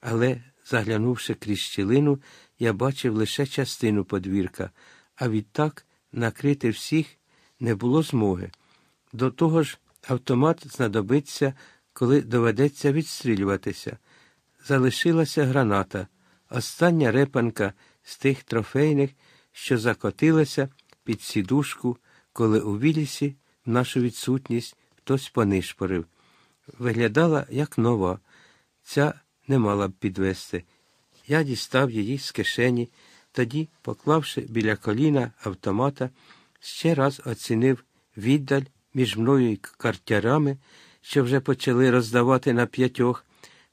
Але, заглянувши крізь щілину, я бачив лише частину подвірка, а відтак накрити всіх не було змоги. До того ж, автомат знадобиться, коли доведеться відстрілюватися. Залишилася граната, остання репанка з тих трофейних, що закотилася під сідушку, коли у вілісі нашу відсутність хтось понишпорив. Виглядала як нова. Ця не мала б підвести. Я дістав її з кишені, тоді, поклавши біля коліна автомата, ще раз оцінив віддаль між мною і картярами, що вже почали роздавати на п'ятьох,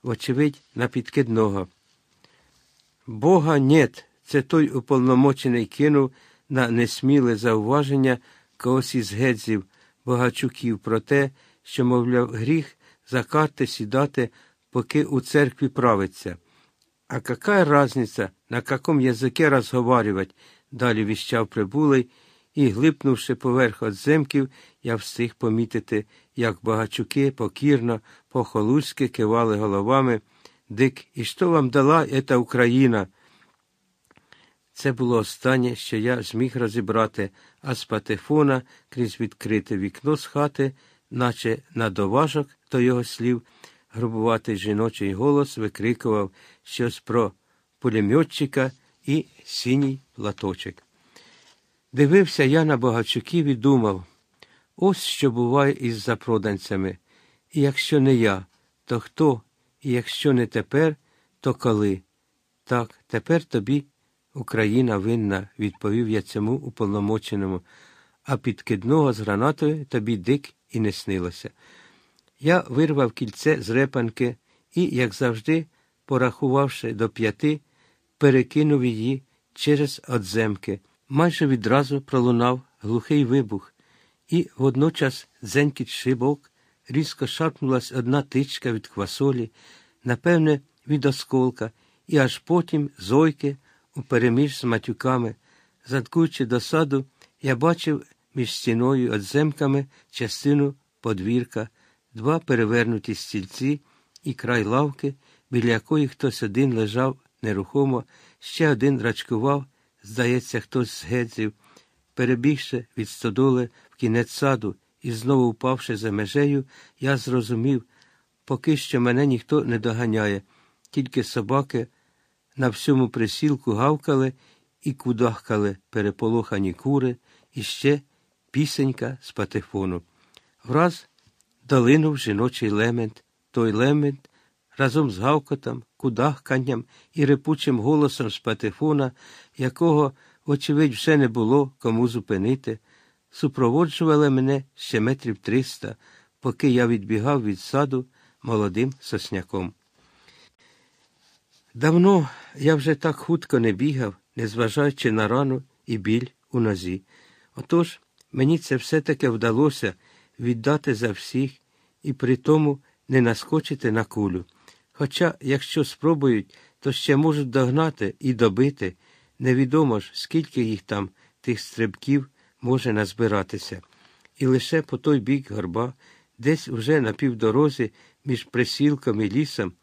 вочевидь, на підкидного. Бога нет, це той уполномочений кинув на несміле зауваження когось із гедзів, богачуків про те, що, мовляв, гріх за карти сідати, поки у церкві правиться. А какая разница, на каком язике разговаривать, далі віщав прибулий, і, глипнувши поверх отземків, я встиг помітити, як багачуки покірно, по-холуцьки кивали головами. Дик, і що вам дала ета Україна? Це було останнє, що я зміг розібрати, а з патефона крізь відкрите вікно з хати, наче на доважок до його слів, грубуватий жіночий голос викрикував щось про пулеметчика і синій платочок. Дивився я на Богачуків і думав ось що буває із запроданцями. І якщо не я, то хто? І якщо не тепер, то коли? Так, тепер тобі Україна винна, відповів я цьому уполномоченому, а підкидного з гранатою тобі дик і не снилося. Я вирвав кільце з репанки і, як завжди, порахувавши до п'яти, перекинув її через одземки. Майже відразу пролунав глухий вибух, і водночас дзенькіт шибок, різко шарпнулась одна тичка від квасолі, напевне, від осколка, і аж потім зойки упереміж з матюками. Заткуючи до саду, я бачив між стіною одземками частину подвірка, два перевернуті стільці і край лавки, біля якої хтось один лежав нерухомо, ще один рачкував, здається, хтось з гедзів, перебігши від стодоли в кінець саду і знову впавши за межею, я зрозумів, поки що мене ніхто не доганяє, тільки собаки на всьому присілку гавкали і кудахкали переполохані кури, і ще пісенька з патефону. Враз долинув жіночий лемент, той лемент разом з гавкотом, кудахканням і репучим голосом з патефона, якого, вочевидь, вже не було кому зупинити, супроводжували мене ще метрів триста, поки я відбігав від саду молодим сосняком. Давно я вже так хутко не бігав, незважаючи на рану і біль у нозі. Отож мені це все-таки вдалося віддати за всіх і при тому не наскочити на кулю. Хоча, якщо спробують, то ще можуть догнати і добити. Невідомо ж, скільки їх там, тих стрибків, може назбиратися. І лише по той бік горба, десь уже на півдорозі між присілком і лісом,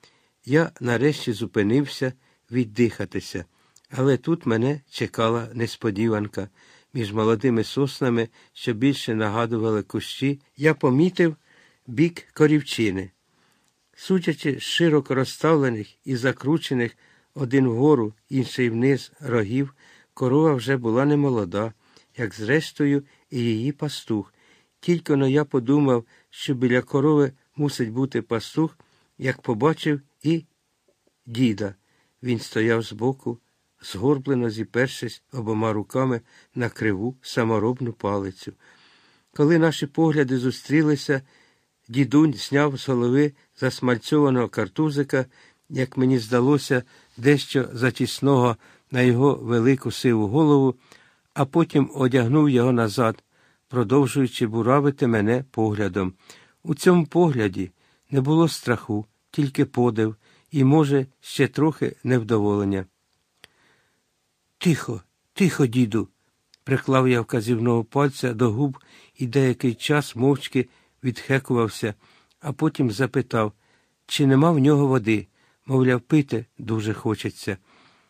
я нарешті зупинився віддихатися, але тут мене чекала несподіванка. Між молодими соснами, що більше нагадували кущі, я помітив бік корівчини. Судячи з широко розставлених і закручених один вгору, інший вниз рогів, корова вже була немолода, як зрештою і її пастух. Тільки но я подумав, що біля корови мусить бути пастух, як побачив і діда. Він стояв збоку, згорблено зіпершись обома руками на криву саморобну палицю. Коли наші погляди зустрілися, дідунь зняв з голови засмальцьованого картузика, як мені здалося, дещо затісного на його велику сиву голову, а потім одягнув його назад, продовжуючи буравити мене поглядом. У цьому погляді не було страху, тільки подив і, може, ще трохи невдоволення. Тихо, тихо, діду, приклав я вказівного пальця до губ і деякий час мовчки відхекувався, а потім запитав, чи нема в нього води. Мовляв, пити дуже хочеться.